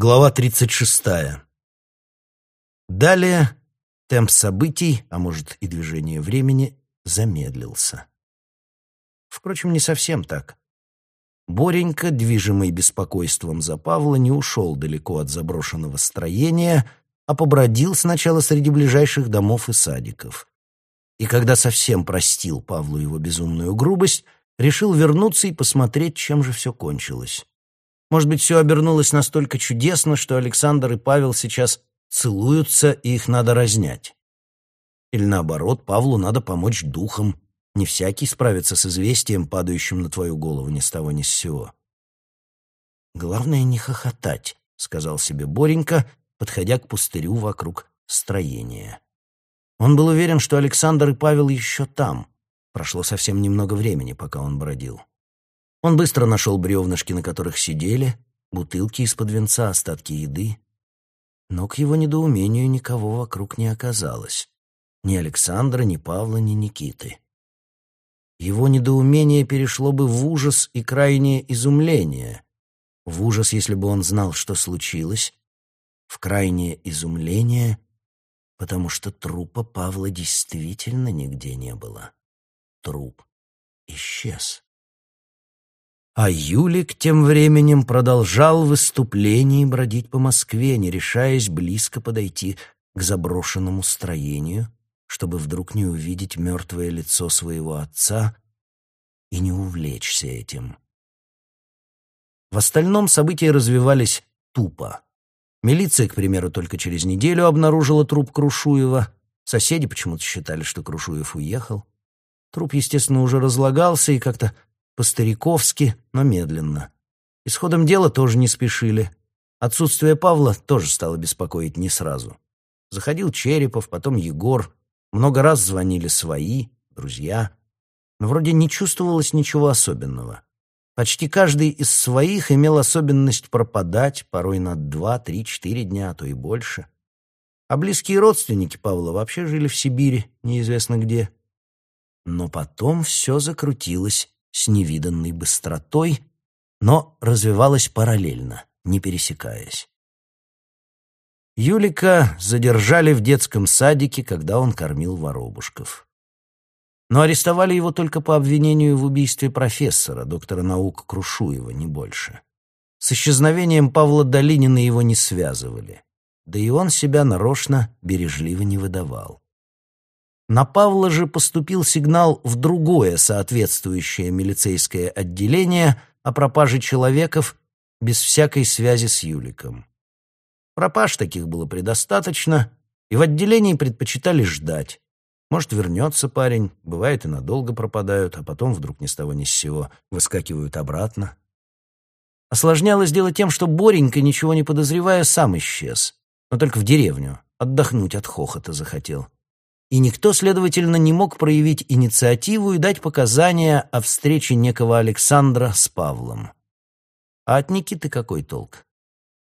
Глава 36. Далее темп событий, а может и движение времени, замедлился. Впрочем, не совсем так. Боренька, движимый беспокойством за Павла, не ушел далеко от заброшенного строения, а побродил сначала среди ближайших домов и садиков. И когда совсем простил Павлу его безумную грубость, решил вернуться и посмотреть, чем же все кончилось. Может быть, все обернулось настолько чудесно, что Александр и Павел сейчас целуются, и их надо разнять. Или наоборот, Павлу надо помочь духом. Не всякий справится с известием, падающим на твою голову ни с того ни с сего. «Главное не хохотать», — сказал себе Боренька, подходя к пустырю вокруг строения. Он был уверен, что Александр и Павел еще там. Прошло совсем немного времени, пока он бродил. Он быстро нашел бревнышки, на которых сидели, бутылки из-под венца, остатки еды. Но к его недоумению никого вокруг не оказалось. Ни Александра, ни Павла, ни Никиты. Его недоумение перешло бы в ужас и крайнее изумление. В ужас, если бы он знал, что случилось, в крайнее изумление, потому что трупа Павла действительно нигде не было. Труп исчез. А Юлик тем временем продолжал выступление и бродить по Москве, не решаясь близко подойти к заброшенному строению, чтобы вдруг не увидеть мертвое лицо своего отца и не увлечься этим. В остальном события развивались тупо. Милиция, к примеру, только через неделю обнаружила труп Крушуева. Соседи почему-то считали, что Крушуев уехал. Труп, естественно, уже разлагался и как-то по-стариковски, но медленно. Исходом дела тоже не спешили. Отсутствие Павла тоже стало беспокоить не сразу. Заходил Черепов, потом Егор. Много раз звонили свои, друзья. Но вроде не чувствовалось ничего особенного. Почти каждый из своих имел особенность пропадать, порой на два, три, четыре дня, а то и больше. А близкие родственники Павла вообще жили в Сибири, неизвестно где. Но потом все закрутилось с невиданной быстротой, но развивалась параллельно, не пересекаясь. Юлика задержали в детском садике, когда он кормил воробушков. Но арестовали его только по обвинению в убийстве профессора, доктора наук Крушуева, не больше. С исчезновением Павла Долинина его не связывали, да и он себя нарочно бережливо не выдавал. На Павла же поступил сигнал в другое соответствующее милицейское отделение о пропаже человеков без всякой связи с Юликом. Пропаж таких было предостаточно, и в отделении предпочитали ждать. Может, вернется парень, бывает и надолго пропадают, а потом вдруг ни с того ни с сего выскакивают обратно. Осложнялось дело тем, что Боренька, ничего не подозревая, сам исчез, но только в деревню, отдохнуть от хохота захотел и никто, следовательно, не мог проявить инициативу и дать показания о встрече некого Александра с Павлом. А от Никиты какой толк?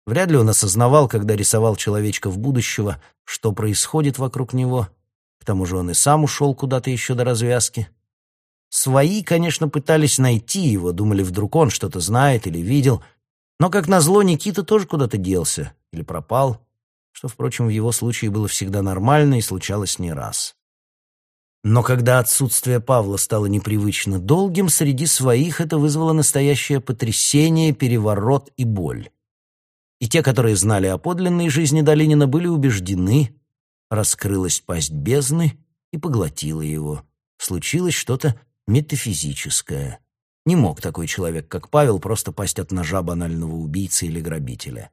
Вряд ли он осознавал, когда рисовал человечков будущего, что происходит вокруг него. К тому же он и сам ушел куда-то еще до развязки. Свои, конечно, пытались найти его, думали, вдруг он что-то знает или видел. Но, как назло, Никита тоже куда-то делся или пропал что, впрочем, в его случае было всегда нормально и случалось не раз. Но когда отсутствие Павла стало непривычно долгим, среди своих это вызвало настоящее потрясение, переворот и боль. И те, которые знали о подлинной жизни Долинина, были убеждены, раскрылась пасть бездны и поглотила его. Случилось что-то метафизическое. Не мог такой человек, как Павел, просто пасть от ножа банального убийцы или грабителя.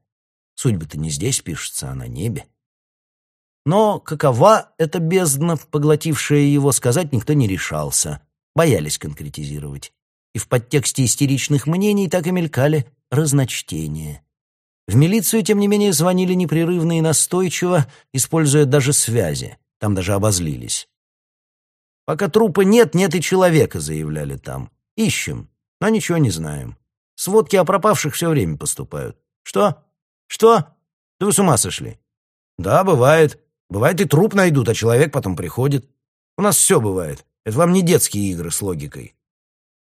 Судьба-то не здесь пишется, а на небе. Но какова эта бездна, поглотившая его, сказать никто не решался. Боялись конкретизировать. И в подтексте истеричных мнений так и мелькали разночтения. В милицию, тем не менее, звонили непрерывно и настойчиво, используя даже связи. Там даже обозлились. «Пока трупа нет, нет и человека», — заявляли там. «Ищем, но ничего не знаем. Сводки о пропавших все время поступают. Что? «Что? Да вы с ума сошли?» «Да, бывает. Бывает и труп найдут, а человек потом приходит. У нас все бывает. Это вам не детские игры с логикой.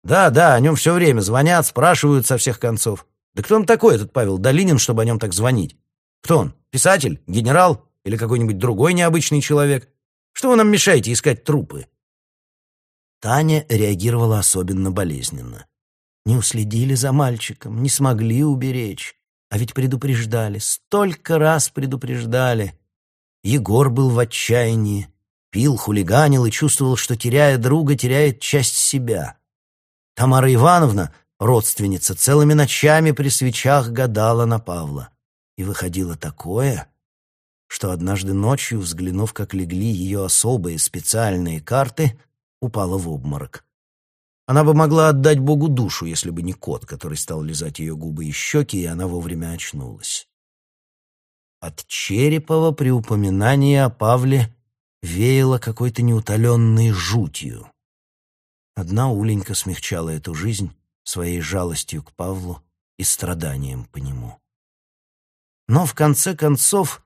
Да, да, о нем все время звонят, спрашивают со всех концов. Да кто он такой, этот Павел Долинин, чтобы о нем так звонить? Кто он? Писатель? Генерал? Или какой-нибудь другой необычный человек? Что вы нам мешаете искать трупы?» Таня реагировала особенно болезненно. Не уследили за мальчиком, не смогли уберечь. А ведь предупреждали, столько раз предупреждали. Егор был в отчаянии, пил, хулиганил и чувствовал, что, теряя друга, теряет часть себя. Тамара Ивановна, родственница, целыми ночами при свечах гадала на Павла. И выходило такое, что однажды ночью, взглянув, как легли ее особые специальные карты, упала в обморок. Она бы могла отдать Богу душу, если бы не кот, который стал лизать ее губы и щеки, и она вовремя очнулась. От Черепова при упоминании о Павле веяло какой-то неутоленной жутью. Одна Уленька смягчала эту жизнь своей жалостью к Павлу и страданием по нему. Но в конце концов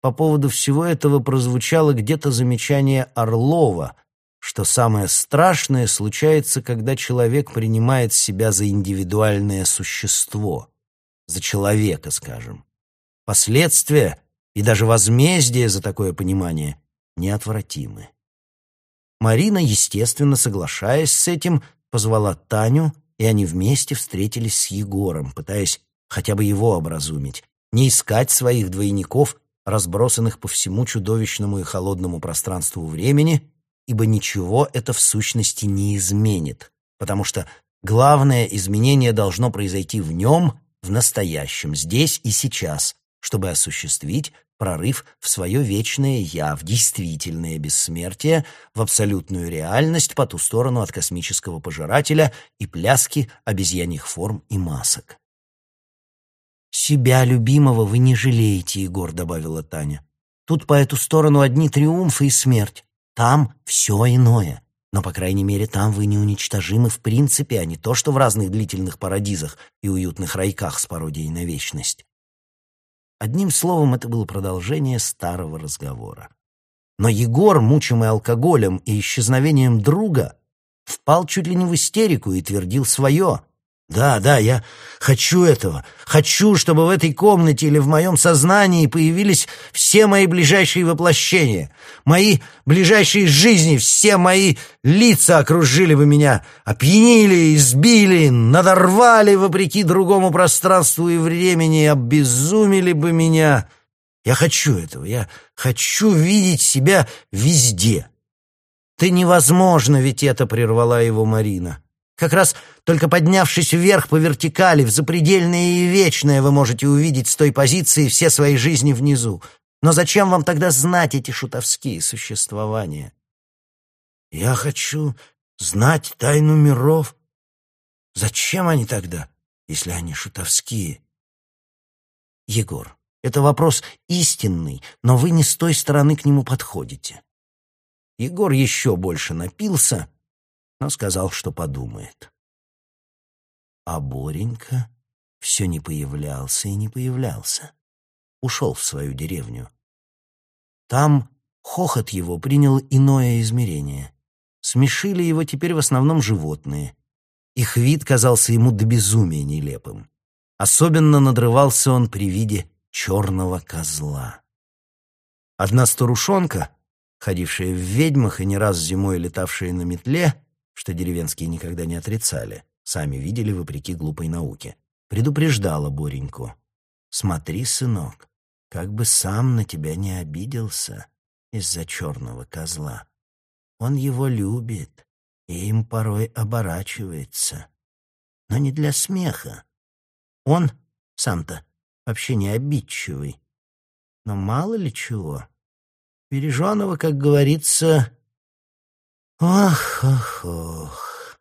по поводу всего этого прозвучало где-то замечание Орлова, что самое страшное случается, когда человек принимает себя за индивидуальное существо, за человека, скажем. Последствия и даже возмездие за такое понимание неотвратимы. Марина, естественно, соглашаясь с этим, позвала Таню, и они вместе встретились с Егором, пытаясь хотя бы его образумить, не искать своих двойников, разбросанных по всему чудовищному и холодному пространству времени, ибо ничего это в сущности не изменит, потому что главное изменение должно произойти в нем, в настоящем, здесь и сейчас, чтобы осуществить прорыв в свое вечное «я», в действительное бессмертие, в абсолютную реальность по ту сторону от космического пожирателя и пляски обезьяньих форм и масок. «Себя любимого вы не жалеете, Егор», — добавила Таня. «Тут по эту сторону одни триумфы и смерть. Там все иное. Но, по крайней мере, там вы неуничтожимы в принципе, а не то, что в разных длительных парадизах и уютных райках с пародией на вечность». Одним словом, это было продолжение старого разговора. Но Егор, мучимый алкоголем и исчезновением друга, впал чуть ли не в истерику и твердил свое — да, да, я хочу этого. Хочу, чтобы в этой комнате или в моем сознании появились все мои ближайшие воплощения, мои ближайшие жизни, все мои лица окружили бы меня, опьянили, избили, надорвали вопреки другому пространству и времени, обезумели бы меня. Я хочу этого, я хочу видеть себя везде. Ты невозможно, ведь это прервала его Марина. Как раз только поднявшись вверх по вертикали, в запредельное и вечное, вы можете увидеть с той позиции все свои жизни внизу. Но зачем вам тогда знать эти шутовские существования? Я хочу знать тайну миров. Зачем они тогда, если они шутовские? Егор, это вопрос истинный, но вы не с той стороны к нему подходите. Егор еще больше напился но сказал, что подумает. А Боренька все не появлялся и не появлялся. Ушел в свою деревню. Там хохот его принял иное измерение. Смешили его теперь в основном животные. Их вид казался ему до безумия нелепым. Особенно надрывался он при виде черного козла. Одна старушонка, ходившая в ведьмах и не раз зимой летавшая на метле, что деревенские никогда не отрицали, сами видели вопреки глупой науке, предупреждала Бореньку. «Смотри, сынок, как бы сам на тебя не обиделся из-за черного козла. Он его любит и им порой оборачивается. Но не для смеха. Он, сам-то, вообще не обидчивый. Но мало ли чего. Береженого, как говорится, Ох, ох, ох.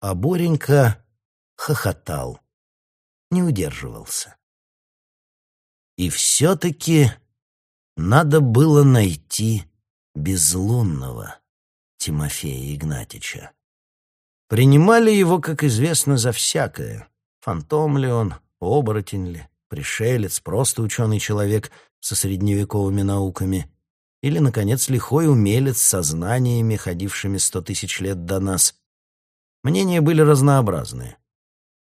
А Боренька хохотал, не удерживался. И все-таки надо было найти безлунного Тимофея Игнатьича. Принимали его, как известно, за всякое. Фантом ли он, оборотень ли, пришелец, просто ученый человек со средневековыми науками — или, наконец, лихой умелец со знаниями, ходившими сто тысяч лет до нас. Мнения были разнообразные.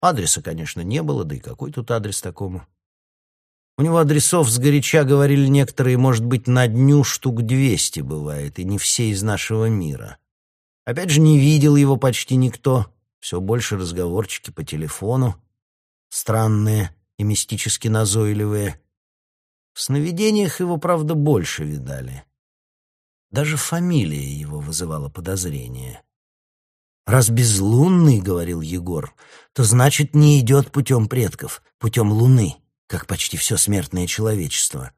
Адреса, конечно, не было, да и какой тут адрес такому? У него адресов сгоряча, говорили некоторые, может быть, на дню штук двести бывает, и не все из нашего мира. Опять же, не видел его почти никто, все больше разговорчики по телефону, странные и мистически назойливые. В сновидениях его, правда, больше видали. Даже фамилия его вызывала подозрение. «Раз безлунный, — говорил Егор, — то значит не идет путем предков, путем луны, как почти все смертное человечество.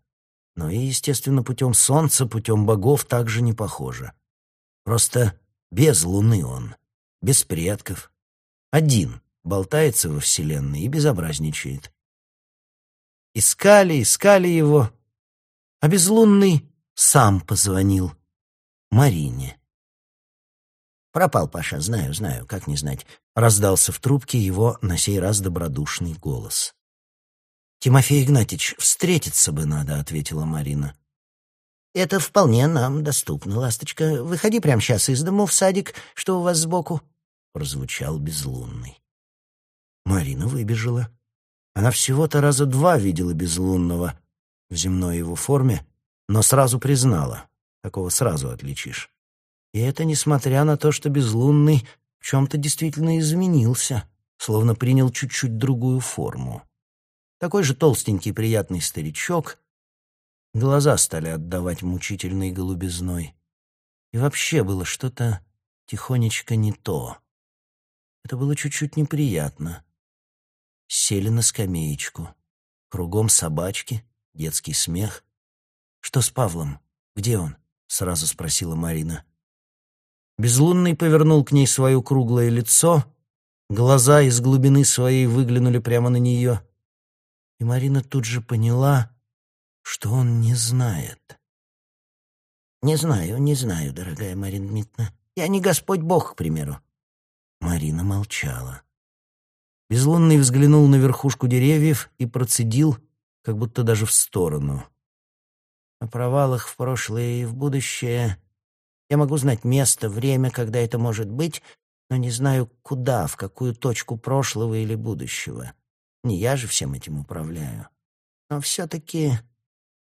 Но и, естественно, путем солнца, путем богов также не похоже. Просто без луны он, без предков. Один болтается во Вселенной и безобразничает. Искали, искали его, а безлунный сам позвонил Марине. «Пропал Паша, знаю, знаю, как не знать», — раздался в трубке его на сей раз добродушный голос. «Тимофей Игнатьич, встретиться бы надо», — ответила Марина. «Это вполне нам доступно, ласточка. Выходи прямо сейчас из дому в садик, что у вас сбоку», — прозвучал безлунный. Марина выбежала. Она всего-то раза два видела безлунного в земной его форме, но сразу признала. Такого сразу отличишь. И это несмотря на то, что безлунный в чем-то действительно изменился, словно принял чуть-чуть другую форму. Такой же толстенький приятный старичок. Глаза стали отдавать мучительной голубизной. И вообще было что-то тихонечко не то. Это было чуть-чуть неприятно. Сели на скамеечку. Кругом собачки, детский смех. «Что с Павлом? Где он?» — сразу спросила Марина. Безлунный повернул к ней свое круглое лицо, глаза из глубины своей выглянули прямо на нее. И Марина тут же поняла, что он не знает. «Не знаю, не знаю, дорогая Марина Дмитриевна. Я не Господь Бог, к примеру». Марина молчала. Безлунный взглянул на верхушку деревьев и процедил, как будто даже в сторону. О провалах в прошлое и в будущее я могу знать место, время, когда это может быть, но не знаю, куда, в какую точку прошлого или будущего. Не я же всем этим управляю. Но все-таки,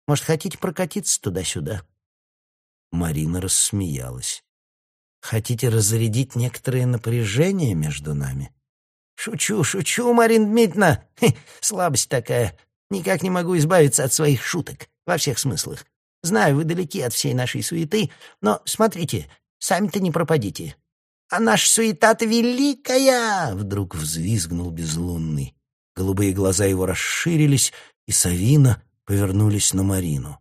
может, хотите прокатиться туда-сюда?» Марина рассмеялась. «Хотите разрядить некоторое напряжение между нами?» «Шучу, шучу, Марина Дмитриевна! Хе, слабость такая. Никак не могу избавиться от своих шуток, во всех смыслах. Знаю, вы далеки от всей нашей суеты, но смотрите, сами-то не пропадите. А наша суета-то великая!» Вдруг взвизгнул безлунный. Голубые глаза его расширились, и Савина повернулись на Марину.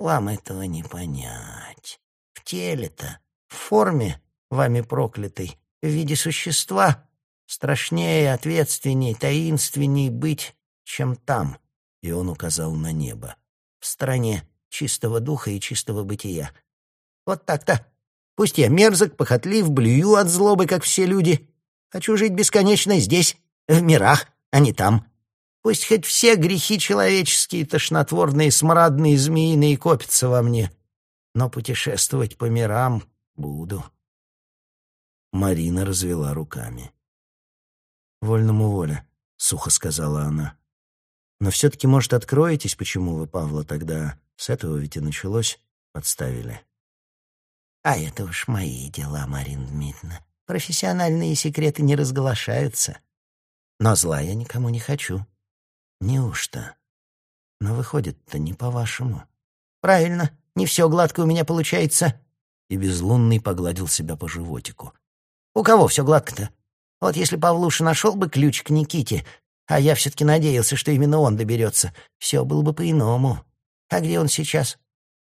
«Вам этого не понять. В теле-то, в форме, вами проклятой, в виде существа, страшнее, ответственней, таинственней быть, чем там», и он указал на небо, в стране чистого духа и чистого бытия. Вот так-то. Пусть я мерзок, похотлив, блюю от злобы, как все люди. Хочу жить бесконечно здесь, в мирах, а не там. Пусть хоть все грехи человеческие, тошнотворные, смрадные, змеиные копятся во мне. Но путешествовать по мирам буду. Марина развела руками. «Вольному воля», — сухо сказала она. «Но все-таки, может, откроетесь, почему вы Павла тогда с этого ведь и началось. Подставили. А это уж мои дела, Марина Дмитриевна. Профессиональные секреты не разглашаются. Но зла я никому не хочу. Неужто? Но выходит-то не по-вашему. Правильно, не все гладко у меня получается. И безлунный погладил себя по животику. У кого все гладко-то? Вот если Павлуша нашел бы ключ к Никите, а я все-таки надеялся, что именно он доберется, все было бы по-иному. А где он сейчас?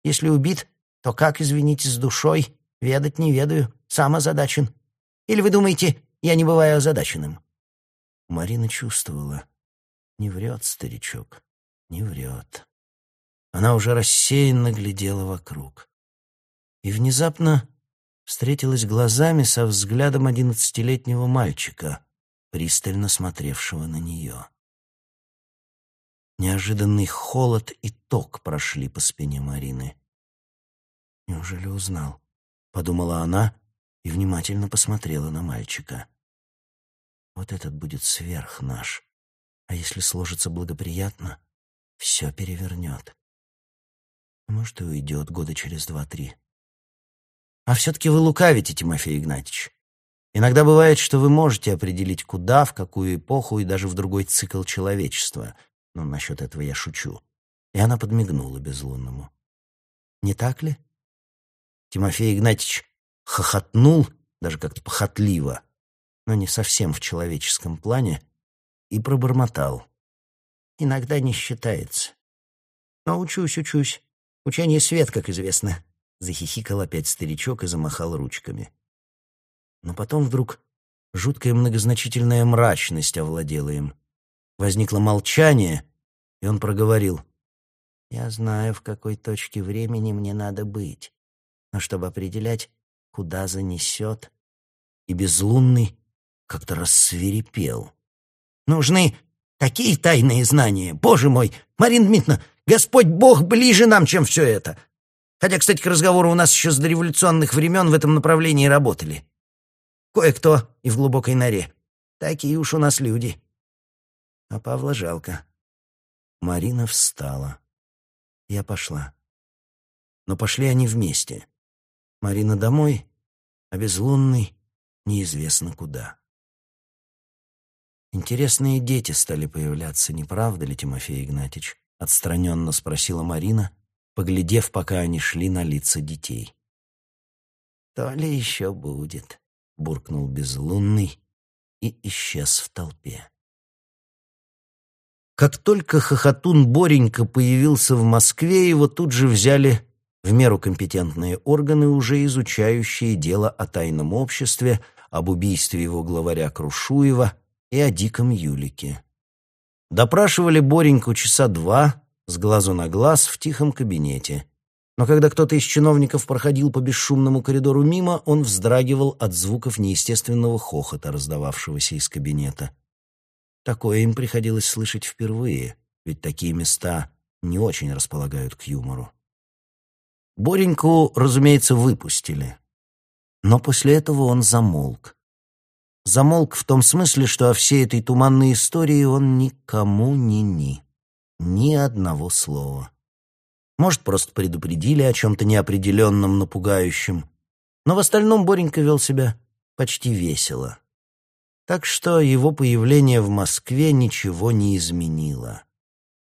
Если убит, то как, извините, с душой? Ведать не ведаю, сам озадачен. Или вы думаете, я не бываю озадаченным?» Марина чувствовала. Не врет старичок, не врет. Она уже рассеянно глядела вокруг. И внезапно встретилась глазами со взглядом одиннадцатилетнего мальчика, пристально смотревшего на нее. Неожиданный холод и ток прошли по спине Марины. «Неужели узнал?» — подумала она и внимательно посмотрела на мальчика. Вот этот будет сверх наш. А если сложится благоприятно, все перевернет. Может, и уйдет года через два-три. А все-таки вы лукавите, Тимофей Игнатьевич. Иногда бывает, что вы можете определить, куда, в какую эпоху и даже в другой цикл человечества. Но насчет этого я шучу. И она подмигнула безлунному. Не так ли? Тимофей Игнатьевич хохотнул, даже как-то похотливо, но не совсем в человеческом плане, и пробормотал. Иногда не считается. Но учусь, учусь. Учение свет, как известно. Захихикал опять старичок и замахал ручками. Но потом вдруг жуткая многозначительная мрачность овладела им. Возникло молчание, и он проговорил. «Я знаю, в какой точке времени мне надо быть, но чтобы определять, куда занесет...» И безлунный как-то рассверепел. «Нужны такие тайные знания! Боже мой! Марина Дмитриевна, Господь Бог ближе нам, чем все это! Хотя, кстати, к разговору у нас еще с дореволюционных времен в этом направлении работали. Кое-кто и в глубокой норе. Такие уж у нас люди. А Павла жалко. Марина встала. Я пошла. Но пошли они вместе. Марина домой, а безлунный неизвестно куда. Интересные дети стали появляться, не правда ли, Тимофей Игнатьевич? Отстраненно спросила Марина, поглядев, пока они шли на лица детей. «То ли еще будет», — буркнул безлунный и исчез в толпе. Как только хохотун Боренька появился в Москве, его тут же взяли в меру компетентные органы, уже изучающие дело о тайном обществе, об убийстве его главаря Крушуева и о диком Юлике. Допрашивали Бореньку часа два, с глазу на глаз, в тихом кабинете. Но когда кто-то из чиновников проходил по бесшумному коридору мимо, он вздрагивал от звуков неестественного хохота, раздававшегося из кабинета. Такое им приходилось слышать впервые, ведь такие места не очень располагают к юмору. Бореньку, разумеется, выпустили. Но после этого он замолк. Замолк в том смысле, что о всей этой туманной истории он никому не ни. Ни одного слова. Может, просто предупредили о чем-то неопределенном, напугающем. Но в остальном Боренька вел себя почти весело. Так что его появление в Москве ничего не изменило.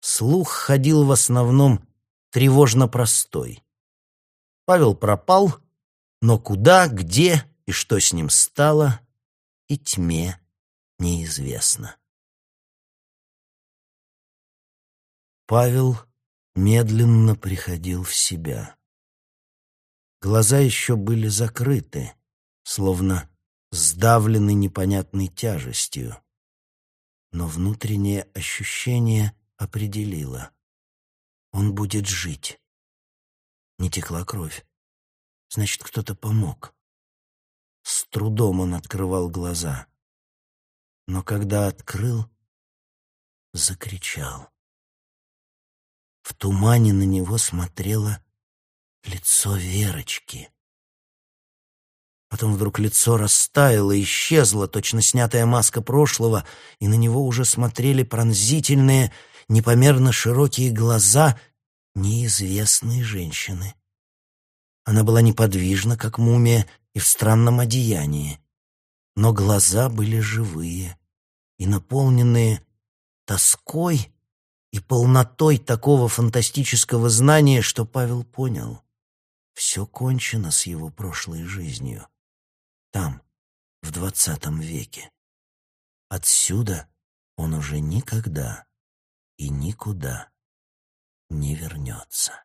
Слух ходил в основном тревожно простой. Павел пропал, но куда, где и что с ним стало, и тьме неизвестно. Павел медленно приходил в себя. Глаза еще были закрыты, словно сдавлены непонятной тяжестью. Но внутреннее ощущение определило. Он будет жить. Не текла кровь. Значит, кто-то помог. С трудом он открывал глаза. Но когда открыл, закричал. В тумане на него смотрело лицо Верочки. Потом вдруг лицо растаяло, исчезло, точно снятая маска прошлого, и на него уже смотрели пронзительные, непомерно широкие глаза неизвестной женщины. Она была неподвижна, как мумия, и в странном одеянии. Но глаза были живые и наполненные тоской и полнотой такого фантастического знания, что Павел понял — все кончено с его прошлой жизнью. Там, в двадцатом веке. Отсюда он уже никогда и никуда не вернется.